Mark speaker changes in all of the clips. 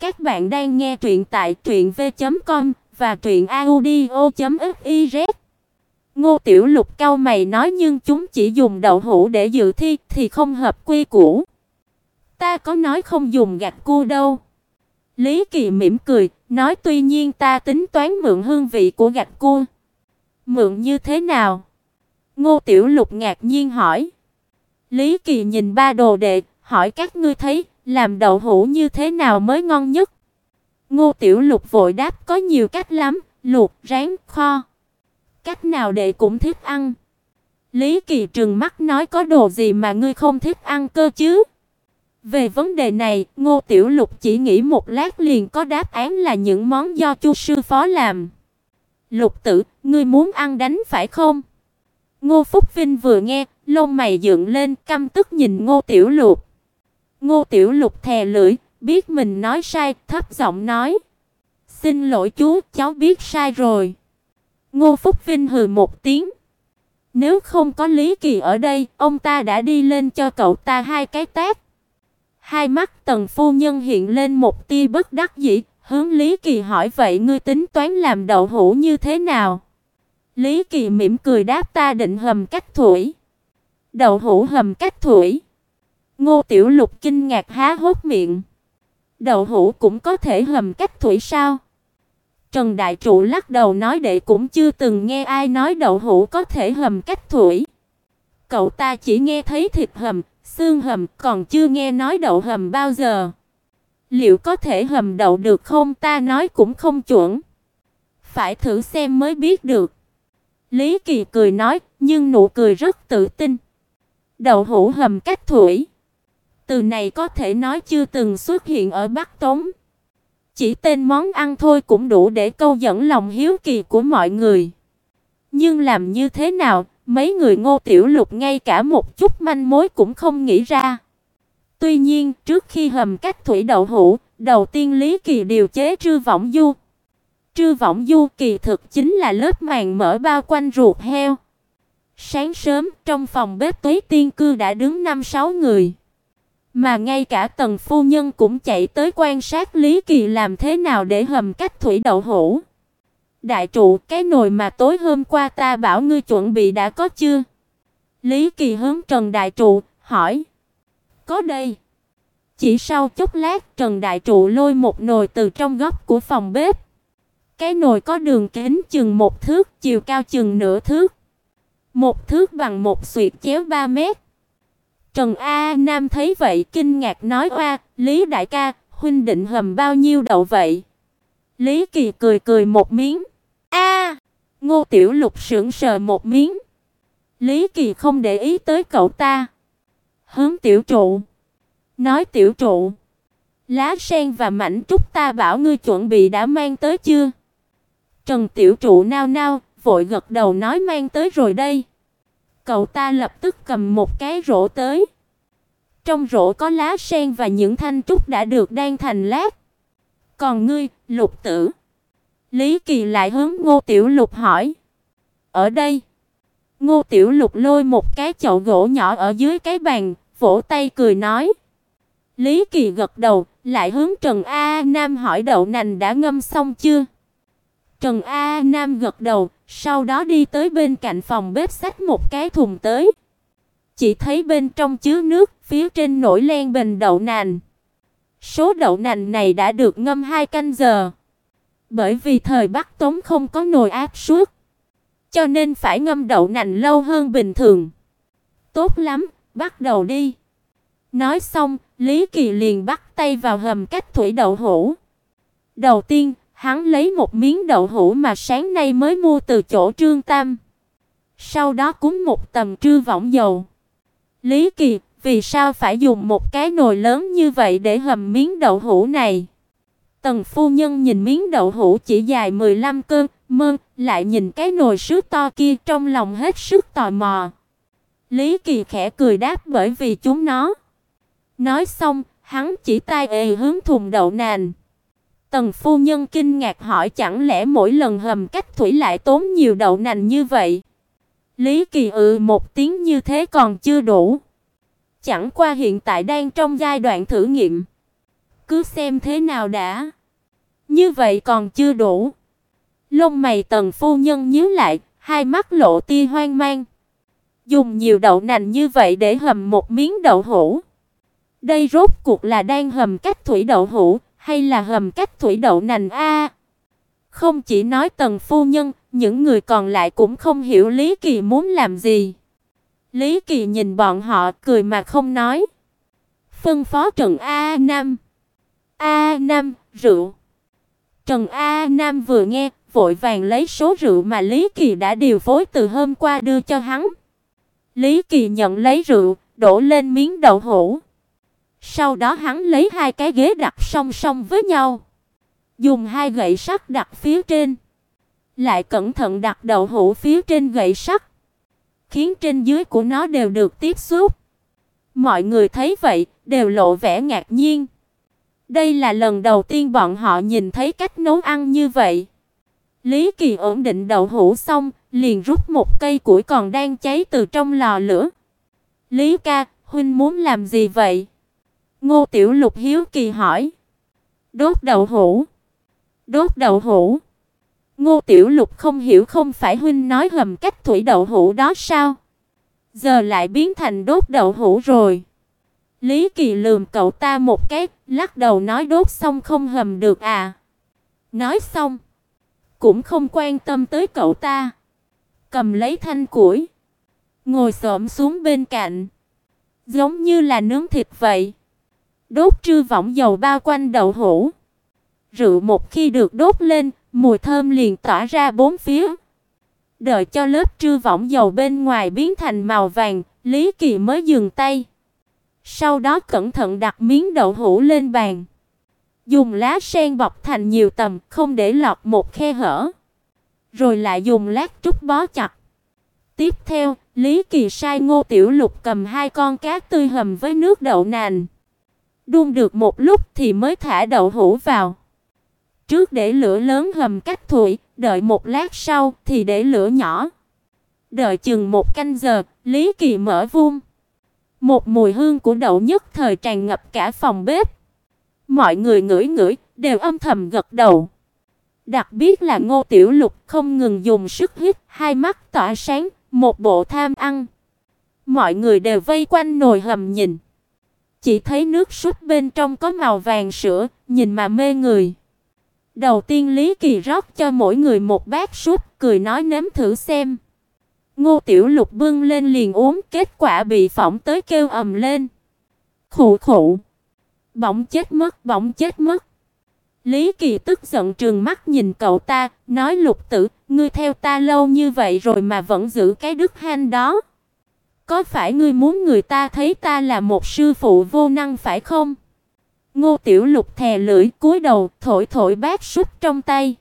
Speaker 1: Các bạn đang nghe truyện tại truyệnv.com và truyệnaudio.fiz. Ngô Tiểu Lục cau mày nói nhưng chúng chỉ dùng đậu hũ để dự thi thì không hợp quy củ. Ta có nói không dùng gạch cua đâu. Lý Kỳ mỉm cười, nói tuy nhiên ta tính toán mượn hương vị của gạch cua. Mượn như thế nào? Ngô Tiểu Lục ngạc nhiên hỏi. Lý Kỳ nhìn ba đồ đệ, hỏi các ngươi thấy làm đậu hũ như thế nào mới ngon nhất? Ngô Tiểu Lục vội đáp có nhiều cách lắm, luộc, rán, kho. Cách nào đệ cũng thích ăn. Lý Kỳ trừng mắt nói có đồ gì mà ngươi không thích ăn cơ chứ? Về vấn đề này, Ngô Tiểu Lục chỉ nghĩ một lát liền có đáp án là những món do Chu sư phó làm. Lục Tử, ngươi muốn ăn đánh phải không? Ngô Phúc Vinh vừa nghe, lông mày dựng lên, căm tức nhìn Ngô Tiểu Lục. Ngô Tiểu Lục thè lưỡi, biết mình nói sai, thấp giọng nói: "Xin lỗi chú, cháu biết sai rồi." Ngô Phúc Vinh hừ một tiếng. Nếu không có Lý Kỳ ở đây, ông ta đã đi lên cho cậu ta hai cái tát. Hai mắt Tần phu nhân hiện lên một tia bất đắc dĩ, hướng Lý Kỳ hỏi vậy ngươi tính toán làm đậu hũ như thế nào? Lý Kỳ mỉm cười đáp ta định hầm cách thủy. Đậu hũ hầm cách thủy. Ngô Tiểu Lục kinh ngạc há hốc miệng. Đậu hũ cũng có thể hầm cách thủy sao? Trần Đại Trụ lắc đầu nói đệ cũng chưa từng nghe ai nói đậu hũ có thể hầm cách thủy. Cậu ta chỉ nghe thấy thịt hầm, xương hầm, còn chưa nghe nói đậu hầm bao giờ. Liệu có thể hầm đậu được không ta nói cũng không chuẩn. Phải thử xem mới biết được. Lý Kỳ cười nói, nhưng nụ cười rất tự tin. Đậu hũ hầm cách thủy. Từ này có thể nói chưa từng xuất hiện ở Bắc Tống. Chỉ tên món ăn thôi cũng đủ để câu dẫn lòng hiếu kỳ của mọi người. Nhưng làm như thế nào, mấy người Ngô Tiểu Lục ngay cả một chút manh mối cũng không nghĩ ra. Tuy nhiên, trước khi hầm cách thủy đậu hũ, đầu tiên Lý Kỳ điều chế trư võng du. Trư võng du kỳ thực chính là lớp màng mỡ bao quanh ruột heo. Sáng sớm, trong phòng bếp Tuế Tiên cư đã đứng năm sáu người. Mà ngay cả Tần phu nhân cũng chạy tới quan sát Lý Kỳ làm thế nào để hầm cách thủy đậu hũ. Đại trụ, cái nồi mà tối hôm qua ta bảo ngươi chuẩn bị đã có chưa? Lý Kỳ hướng Trần Đại trụ hỏi. Có đây. Chỉ sau chốc lát, Trần Đại trụ lôi một nồi từ trong góc của phòng bếp. Cái nồi có đường kính chừng một thước, chiều cao chừng nửa thước. Một thước bằng một xuyệt chéo 3 mét. Trần A Nam thấy vậy kinh ngạc nói oa, Lý đại ca, huynh định hầm bao nhiêu đậu vậy? Lý Kỳ cười cười một miếng. A! Ngô Tiểu Lục sững sờ một miếng. Lý Kỳ không để ý tới cậu ta. Hướng Tiểu trụ. Nói Tiểu trụ. Lá sen và mảnh trúc ta bảo ngươi chuẩn bị đã mang tới chưa? Trần Tiểu trụ nao nao, vội gật đầu nói mang tới rồi đây. Cậu ta lập tức cầm một cái rổ tới. Trong rổ có lá sen và những thanh trúc đã được đan thành lát. Còn ngươi, Lục Tử? Lý Kỳ lại hướng Ngô Tiểu Lục hỏi. Ở đây. Ngô Tiểu Lục lôi một cái chậu gỗ nhỏ ở dưới cái bàn, vỗ tay cười nói. Lý Kỳ gật đầu, lại hướng Trần A Nam hỏi đậu nành đã ngâm xong chưa? Trần A Nam gật đầu, sau đó đi tới bên cạnh phòng bếp xách một cái thùng tới. Chỉ thấy bên trong chứa nước, phía trên nổi len bình đậu nành. Số đậu nành này đã được ngâm hai canh giờ. Bởi vì thời Bắc Tống không có nồi áp suất, cho nên phải ngâm đậu nành lâu hơn bình thường. Tốt lắm, bắt đầu đi. Nói xong, Lý Kỳ liền bắt tay vào hầm cách thủy đậu hũ. Đầu tiên, Hắn lấy một miếng đậu hũ mà sáng nay mới mua từ chỗ Trương Tam. Sau đó cúng một tầm trư võng dầu. Lý Kỳ, vì sao phải dùng một cái nồi lớn như vậy để hầm miếng đậu hũ này? Tần phu nhân nhìn miếng đậu hũ chỉ dài 15 cân, mơ, lại nhìn cái nồi sứ to kia trong lòng hết sức tò mò. Lý Kỳ khẽ cười đáp bởi vì chúng nó. Nói xong, hắn chỉ tay ề hướng thùng đậu nành. Tần phu nhân kinh ngạc hỏi chẳng lẽ mỗi lần hầm cách thủy lại tốn nhiều đậu nành như vậy? Lý Kỳ ừ một tiếng như thế còn chưa đủ. Chẳng qua hiện tại đang trong giai đoạn thử nghiệm. cứ xem thế nào đã. Như vậy còn chưa đủ. Lông mày Tần phu nhân nhíu lại, hai mắt lộ tia hoang mang. Dùng nhiều đậu nành như vậy để hầm một miếng đậu hũ. Đây rốt cuộc là đang hầm cách thủy đậu hũ hay là hầm cách thủy đậu nành a? không chỉ nói Tần phu nhân, những người còn lại cũng không hiểu Lý Kỳ muốn làm gì. Lý Kỳ nhìn bọn họ cười mà không nói. Phân phó Trần A Nam. A Nam, rượu. Trần A Nam vừa nghe, vội vàng lấy số rượu mà Lý Kỳ đã điều phối từ hôm qua đưa cho hắn. Lý Kỳ nhận lấy rượu, đổ lên miếng đậu hũ. Sau đó hắn lấy hai cái ghế đặt song song với nhau, dùng hai gậy sắt đặt phía trên, lại cẩn thận đặt đậu hũ phía trên gậy sắt, khiến trên dưới của nó đều được tiếp xúc. Mọi người thấy vậy, đều lộ vẻ ngạc nhiên. Đây là lần đầu tiên bọn họ nhìn thấy cách nấu ăn như vậy. Lý Kỳ ổn định đậu hũ xong, liền rút một cây củi còn đang cháy từ trong lò lửa. "Lý ca, huynh muốn làm gì vậy?" Ngô Tiểu Lục hiếu kỳ hỏi. "Đốt đậu hũ." "Đốt đậu hũ?" Ngô Tiểu Lục không hiểu không phải huynh nói hầm cách thủy đậu hũ đó sao? Giờ lại biến thành đốt đậu hũ rồi. Lý Kỳ lườm cậu ta một cái, lắc đầu nói đốt xong không hầm được à. Nói xong, cũng không quan tâm tới cậu ta. Cầm lấy thanh củi, ngồi xổm xuống bên cạnh, giống như là nướng thịt vậy. Đốt trư võng dầu bao quanh đậu hũ. Rượu một khi được đốt lên, mùi thơm liền tỏa ra bốn phía. Đợi cho lớp trư võng dầu bên ngoài biến thành màu vàng, Lý Kỳ mới dừng tay. Sau đó cẩn thận đặt miếng đậu hũ lên bàn. Dùng lá sen bọc thành nhiều tầm, không để lọt một khe hở. Rồi lại dùng lát trúc bó chặt. Tiếp theo, Lý Kỳ sai Ngô Tiểu Lục cầm hai con cá tươi hầm với nước đậu nành. Đun được một lúc thì mới thả đậu hũ vào. Trước để lửa lớn hầm cách thủy, đợi một lát sau thì để lửa nhỏ. Đợi chừng một canh giờ, Lý Kỳ mở vung. Một mùi hương của đậu nhất thời tràn ngập cả phòng bếp. Mọi người ngửi ngửi đều âm thầm gật đầu. Đặc biệt là Ngô Tiểu Lục không ngừng dùng sức hít, hai mắt tỏa sáng, một bộ tham ăn. Mọi người đều vây quanh nồi hầm nhìn. Chỉ thấy nước súp bên trong có màu vàng sữa, nhìn mà mê người. Đầu tiên Lý Kỳ rót cho mỗi người một bát súp, cười nói nếm thử xem. Ngô Tiểu Lục bưng lên liền uống, kết quả bị phỏng tới kêu ầm lên. Khụ khụ. Bỗng chết mất, bỗng chết mất. Lý Kỳ tức giận trừng mắt nhìn cậu ta, nói Lục Tử, ngươi theo ta lâu như vậy rồi mà vẫn giữ cái đức hanh đó. Có phải ngươi muốn người ta thấy ta là một sư phụ vô năng phải không? Ngô Tiểu Lục thè lưỡi, cúi đầu, thổi thổi bát súp trong tay.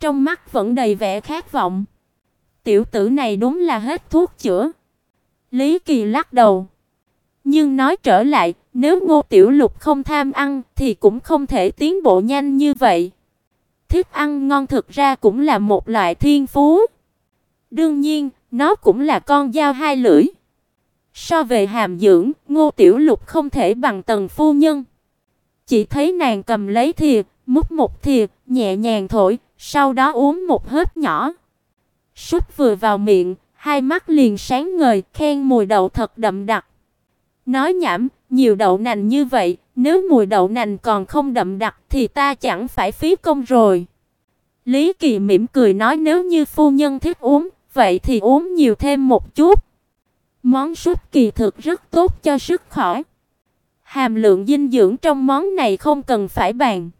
Speaker 1: Trong mắt vẫn đầy vẻ khát vọng. Tiểu tử này đúng là hết thuốc chữa. Lý Kỳ lắc đầu. Nhưng nói trở lại, nếu Ngô Tiểu Lục không tham ăn thì cũng không thể tiến bộ nhanh như vậy. Thức ăn ngon thực ra cũng là một loại thiên phú. Đương nhiên, nó cũng là con dao hai lưỡi. So về hàm dưỡng, Ngô Tiểu Lục không thể bằng Tần phu nhân. Chỉ thấy nàng cầm lấy thìa, múc một thìa, nhẹ nhàng thổi, sau đó uống một hớp nhỏ. Súp vừa vào miệng, hai mắt liền sáng ngời, khen mùi đậu thật đậm đặc. Nói nhảm, nhiều đậu nành như vậy, nếu mùi đậu nành còn không đậm đặc thì ta chẳng phải phí công rồi. Lý Kỳ mỉm cười nói nếu như phu nhân thích uống, vậy thì uống nhiều thêm một chút. Món súp kỳ thực rất tốt cho sức khỏe. Hàm lượng dinh dưỡng trong món này không cần phải bàn.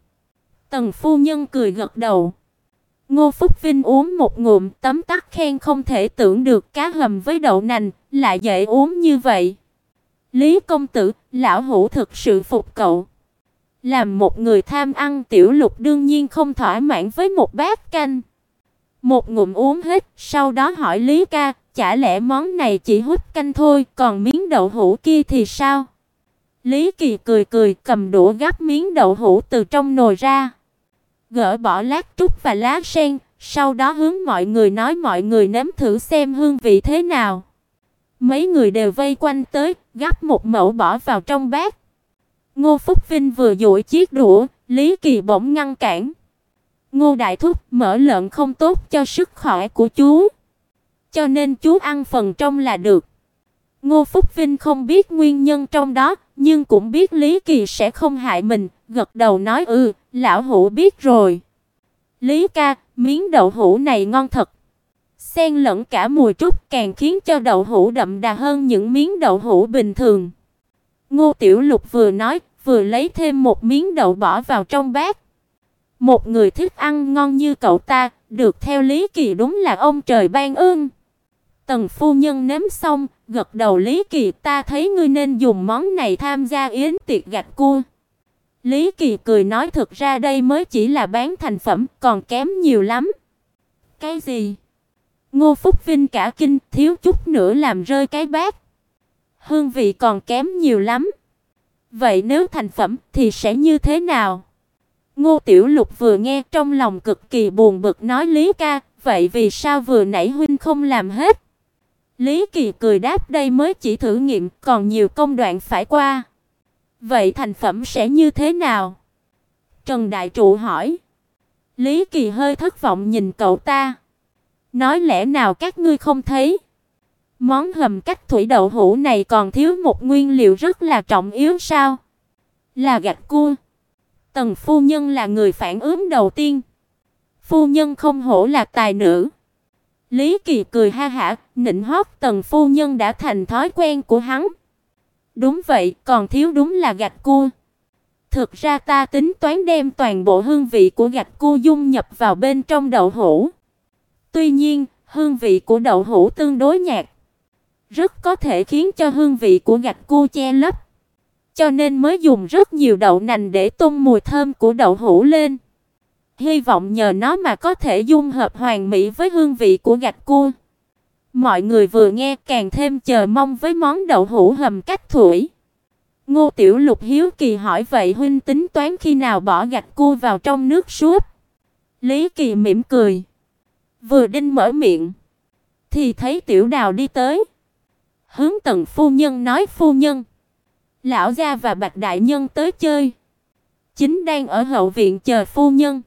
Speaker 1: Tần phu nhân cười gật đầu. Ngô Phúc Vinh uống một ngụm, tấm tắc khen không thể tưởng được cá hầm với đậu nành lại dễ uống như vậy. Lý công tử, lão hủ thực sự phục cậu. Làm một người tham ăn tiểu lục đương nhiên không thỏa mãn với một bát canh. Một ngụm uống hết, sau đó hỏi Lý ca, chả lẽ món này chỉ hút canh thôi, còn miếng đậu hũ kia thì sao? Lý Kỳ cười cười, cầm đũa gắp miếng đậu hũ từ trong nồi ra gỡ bỏ lát trúc và lá sen, sau đó hướng mọi người nói mọi người nếm thử xem hương vị thế nào. Mấy người đều vây quanh tới, gắp một mẩu bỏ vào trong bát. Ngô Phúc Vinh vừa duỗi chiếc đũa, Lý Kỳ bỗng ngăn cản. Ngô đại thúc, mỡ lợn không tốt cho sức khỏe của chú. Cho nên chú ăn phần trong là được. Ngô Phúc Vinh không biết nguyên nhân trong đó, nhưng cũng biết Lý Kỳ sẽ không hại mình, gật đầu nói ừ, lão hữu biết rồi. Lý ca, miếng đậu hũ này ngon thật. Xen lẫn cả mùi trúc càng khiến cho đậu hũ đậm đà hơn những miếng đậu hũ bình thường. Ngô Tiểu Lục vừa nói, vừa lấy thêm một miếng đậu bỏ vào trong bát. Một người thích ăn ngon như cậu ta, được theo Lý Kỳ đúng là ông trời ban ơn. Tần phu nhân nếm xong, gật đầu Lý Kỳ, ta thấy ngươi nên dùng món này tham gia yến tiệc gạch cua. Lý Kỳ cười nói thực ra đây mới chỉ là bán thành phẩm, còn kém nhiều lắm. Cái gì? Ngô Phúc Vinh cả kinh, thiếu chút nữa làm rơi cái bát. Hương vị còn kém nhiều lắm. Vậy nếu thành phẩm thì sẽ như thế nào? Ngô Tiểu Lục vừa nghe trong lòng cực kỳ buồn bực nói Lý ca, vậy vì sao vừa nãy huynh không làm hết? Lý Kỳ cười đáp đây mới chỉ thử nghiệm, còn nhiều công đoạn phải qua. Vậy thành phẩm sẽ như thế nào? Trần Đại Trụ hỏi. Lý Kỳ hơi thất vọng nhìn cậu ta. Nói lẽ nào các ngươi không thấy? Món hầm cách thủy đậu hũ này còn thiếu một nguyên liệu rất là trọng yếu sao? Là gạch cua. Tần phu nhân là người phản ứng đầu tiên. Phu nhân không hổ là tài nữ. Lý Kỳ cười ha hả, nịnh hót Tần phu nhân đã thành thói quen của hắn. Đúng vậy, còn thiếu đúng là gạch cua. Thực ra ta tính toán đem toàn bộ hương vị của gạch cua dung nhập vào bên trong đậu hũ. Tuy nhiên, hương vị của đậu hũ tương đối nhạt, rất có thể khiến cho hương vị của gạch cua che lấp. Cho nên mới dùng rất nhiều đậu nành để tung mùi thơm của đậu hũ lên. Hy vọng nhờ nó mà có thể dung hợp hoàn mỹ với hương vị của gạch cua. Mọi người vừa nghe càng thêm chờ mong với món đậu hũ hầm cách thủy. Ngô Tiểu Lục hiếu kỳ hỏi vậy huynh tính toán khi nào bỏ gạch cua vào trong nước súp? Lý Kỳ mỉm cười. Vừa đinh mở miệng, thì thấy Tiểu Đào đi tới. Hướng Tần phu nhân nói phu nhân, lão gia và Bạch đại nhân tới chơi. Chính đang ở hậu viện chờ phu nhân.